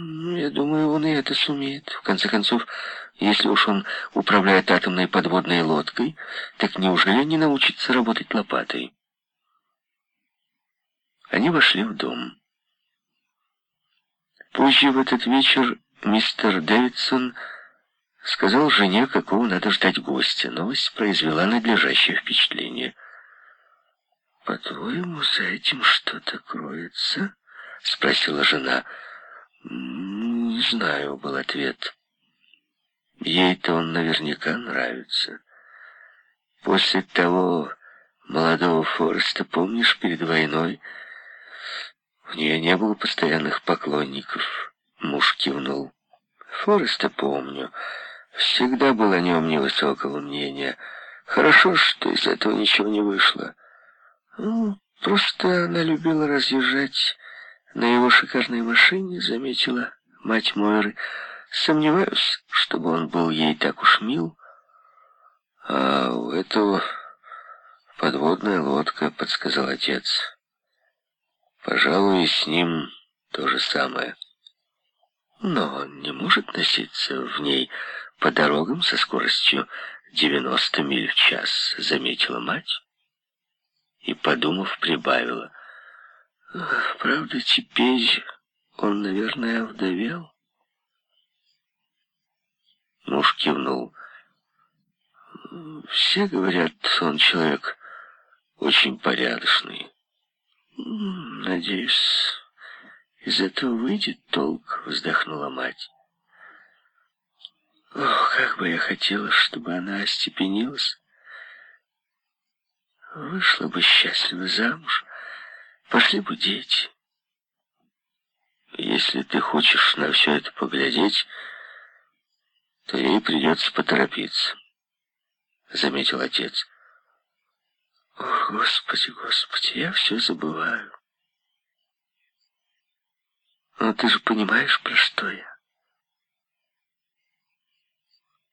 Я думаю, он и это сумеет. В конце концов, если уж он управляет атомной подводной лодкой, так неужели не научится работать лопатой? Они вошли в дом. Позже в этот вечер мистер Дэвидсон сказал жене, какого надо ждать гостя. Новость произвела надлежащее впечатление. «По-твоему, за этим что-то кроется?» — спросила жена. «Не знаю», — был ответ. Ей-то он наверняка нравится. После того молодого Фореста, помнишь, перед войной, у нее не было постоянных поклонников. Муж кивнул. Фореста помню. Всегда было о нем невысокого мнения. Хорошо, что из этого ничего не вышло. Ну, просто она любила разъезжать на его шикарной машине, заметила мать Мойры. Сомневаюсь, чтобы он был ей так уж мил. А у этого подводная лодка, подсказал отец. Пожалуй, с ним то же самое. Но он не может носиться в ней по дорогам со скоростью 90 миль в час, заметила мать. И, подумав, прибавила. Правда, теперь он, наверное, овдовел. Муж кивнул. Все говорят, он человек очень порядочный. Надеюсь, из этого выйдет толк, вздохнула мать. Ох, как бы я хотела, чтобы она остепенилась. Вышла бы счастливо замуж, пошли бы дети. Если ты хочешь на все это поглядеть, то ей придется поторопиться, — заметил отец. Ох, Господи, Господи, я все забываю. Но ты же понимаешь, про что я.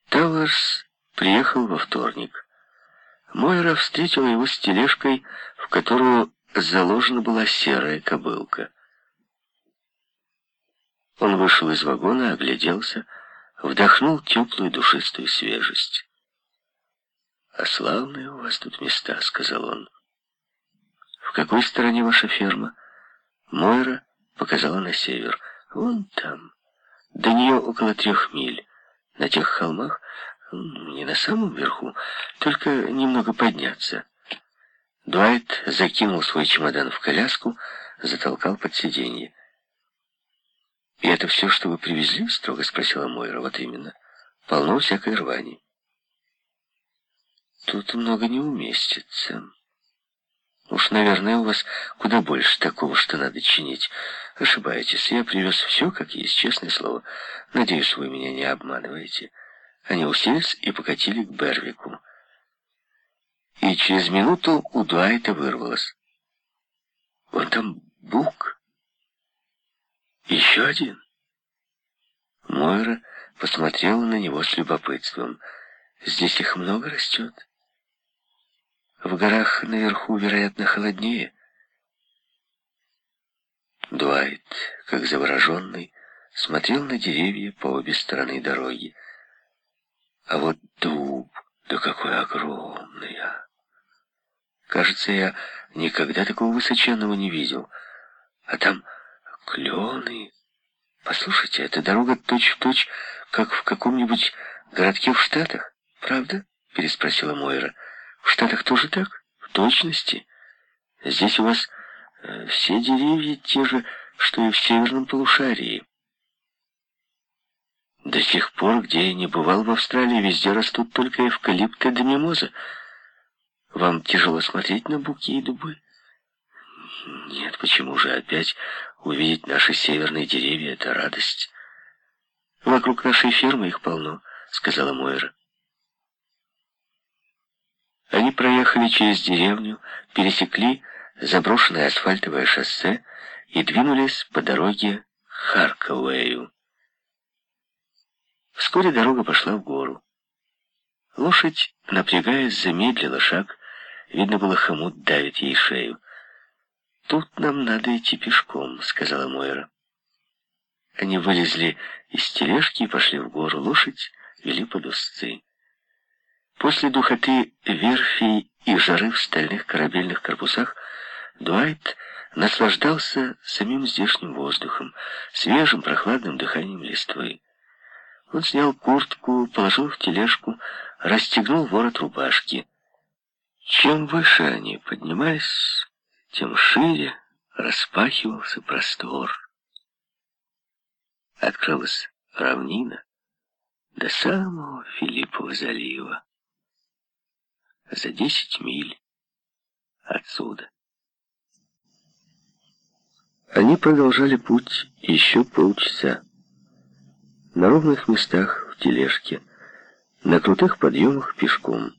Тауэрс приехал во вторник. Мойра встретила его с тележкой, в которую заложена была серая кобылка. Он вышел из вагона, огляделся, вдохнул теплую душистую свежесть. «А славные у вас тут места», — сказал он. «В какой стороне ваша ферма?» Мойра показала на север. «Вон там. До нее около трех миль. На тех холмах, не на самом верху, только немного подняться». Дуайт закинул свой чемодан в коляску, затолкал под сиденье. «И это все, что вы привезли?» — строго спросила Мойра. «Вот именно. Полно всякой рвани». «Тут много не уместится. Уж, наверное, у вас куда больше такого, что надо чинить. Ошибаетесь. Я привез все, как есть, честное слово. Надеюсь, вы меня не обманываете». Они уселись и покатили к Бервику. И через минуту у Дуайта вырвалось. «Вон там Бук». Еще один. Мойра посмотрела на него с любопытством. Здесь их много растет. В горах наверху, вероятно, холоднее. Дуайт, как завороженный, смотрел на деревья по обе стороны дороги. А вот дуб, да какой огромный, а! Кажется, я никогда такого высоченного не видел. А там Клены. Послушайте, эта дорога точь-в-точь, точь, как в каком-нибудь городке в Штатах, правда? Переспросила Мойра. В Штатах тоже так? В точности? Здесь у вас э, все деревья те же, что и в северном полушарии. До сих пор, где я не бывал в Австралии, везде растут только эвкалипты да мимоза. Вам тяжело смотреть на буки и дубы? Нет, почему же опять увидеть наши северные деревья — это радость? Вокруг нашей фермы их полно, сказала Мойра. Они проехали через деревню, пересекли заброшенное асфальтовое шоссе и двинулись по дороге Харкауэю. Вскоре дорога пошла в гору. Лошадь, напрягаясь, замедлила шаг. Видно было, хомут давит ей шею. «Тут нам надо идти пешком», — сказала Мойра. они вылезли из тележки и пошли в гору. Лошадь вели под узцы. После духоты верфи и жары в стальных корабельных корпусах Дуайт наслаждался самим здешним воздухом, свежим прохладным дыханием листвы. Он снял куртку, положил в тележку, расстегнул ворот рубашки. Чем выше они поднимались, тем шире распахивался простор. Открылась равнина до самого Филиппова залива. За десять миль отсюда. Они продолжали путь еще полчаса. На ровных местах в тележке, на крутых подъемах пешком.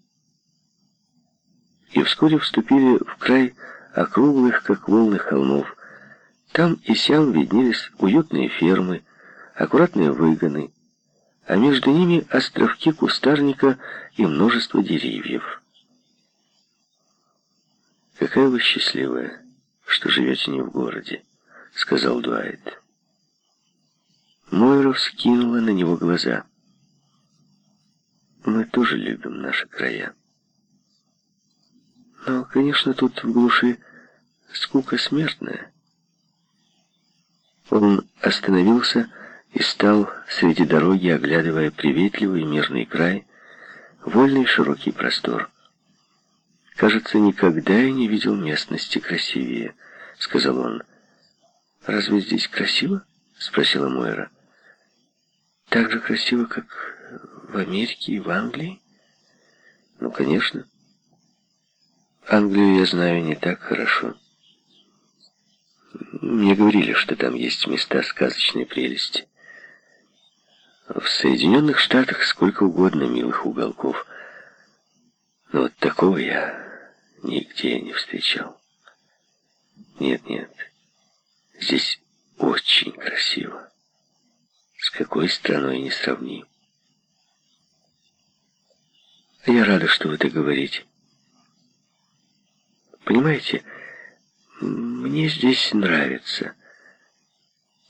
И вскоре вступили в край округлых, как волны холмов. Там и сям виднелись уютные фермы, аккуратные выгоны, а между ними островки кустарника и множество деревьев. «Какая вы счастливая, что живете не в городе», — сказал Дуайт. Мойра вскинула на него глаза. «Мы тоже любим наши края. Но, конечно, тут в глуши скука смертная». Он остановился и стал среди дороги, оглядывая приветливый мирный край, вольный широкий простор. «Кажется, никогда я не видел местности красивее», — сказал он. «Разве здесь красиво?» — спросила Мойра. «Так же красиво, как в Америке и в Англии?» «Ну, конечно. Англию я знаю не так хорошо. Мне говорили, что там есть места сказочной прелести. В Соединенных Штатах сколько угодно милых уголков. Но вот такого я нигде не встречал. Нет, нет, здесь очень красиво. С какой страной не сравним. Я рада, что вы это говорите. Понимаете, мне здесь нравится.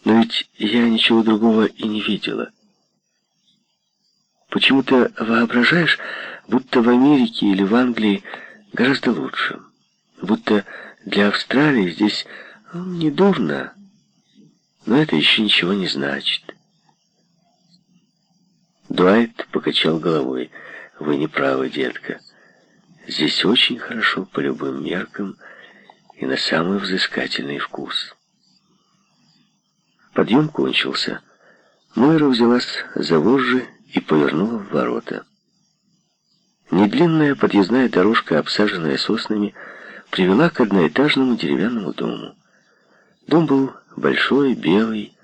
Но ведь я ничего другого и не видела. Почему-то воображаешь, будто в Америке или в Англии гораздо лучше. Будто для Австралии здесь ну, не дурно, но это еще ничего не значит. Дуайт покачал головой. «Вы не правы, детка. Здесь очень хорошо по любым меркам и на самый взыскательный вкус». Подъем кончился. Мойра взялась за вожжи и повернула в ворота. Недлинная подъездная дорожка, обсаженная соснами, привела к одноэтажному деревянному дому. Дом был большой, белый.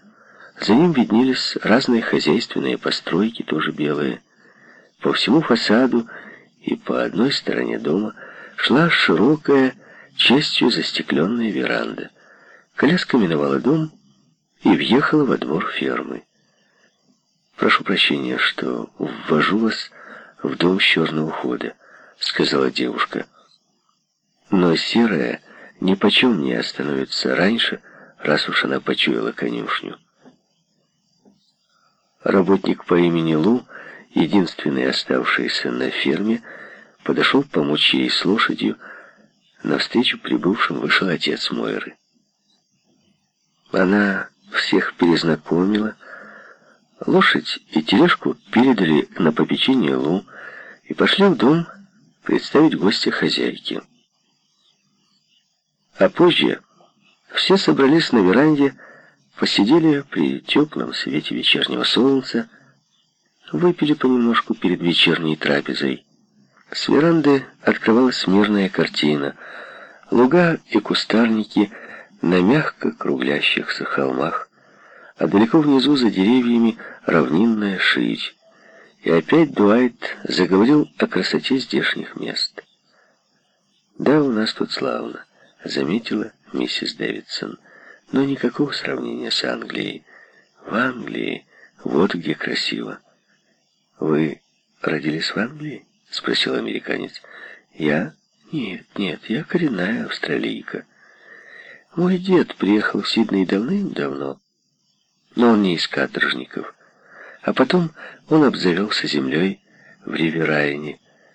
За ним виднелись разные хозяйственные постройки, тоже белые. По всему фасаду и по одной стороне дома шла широкая, частью застекленная веранда. Коляска миновала дом и въехала во двор фермы. «Прошу прощения, что ввожу вас в дом черного хода», — сказала девушка. «Но серая ни почем не остановится раньше, раз уж она почуяла конюшню». Работник по имени Лу, единственный оставшийся на ферме, подошел помочь ей с лошадью. Навстречу прибывшим вышел отец Мойры. Она всех перезнакомила, Лошадь и тележку передали на попечение Лу и пошли в дом представить гостя хозяйки. А позже все собрались на веранде, посидели при теплом свете вечернего солнца, выпили понемножку перед вечерней трапезой. С веранды открывалась мирная картина. Луга и кустарники на мягко круглящихся холмах, а далеко внизу за деревьями равнинная ширь. И опять Дуайт заговорил о красоте здешних мест. «Да, у нас тут славно», — заметила миссис Дэвидсон. «Но никакого сравнения с Англией. В Англии вот где красиво». «Вы родились в Англии?» — спросил американец. «Я? Нет, нет, я коренная австралийка. Мой дед приехал в Сидней давным-давно». но он не из каторжников. А потом он обзавелся землей в Риверайне,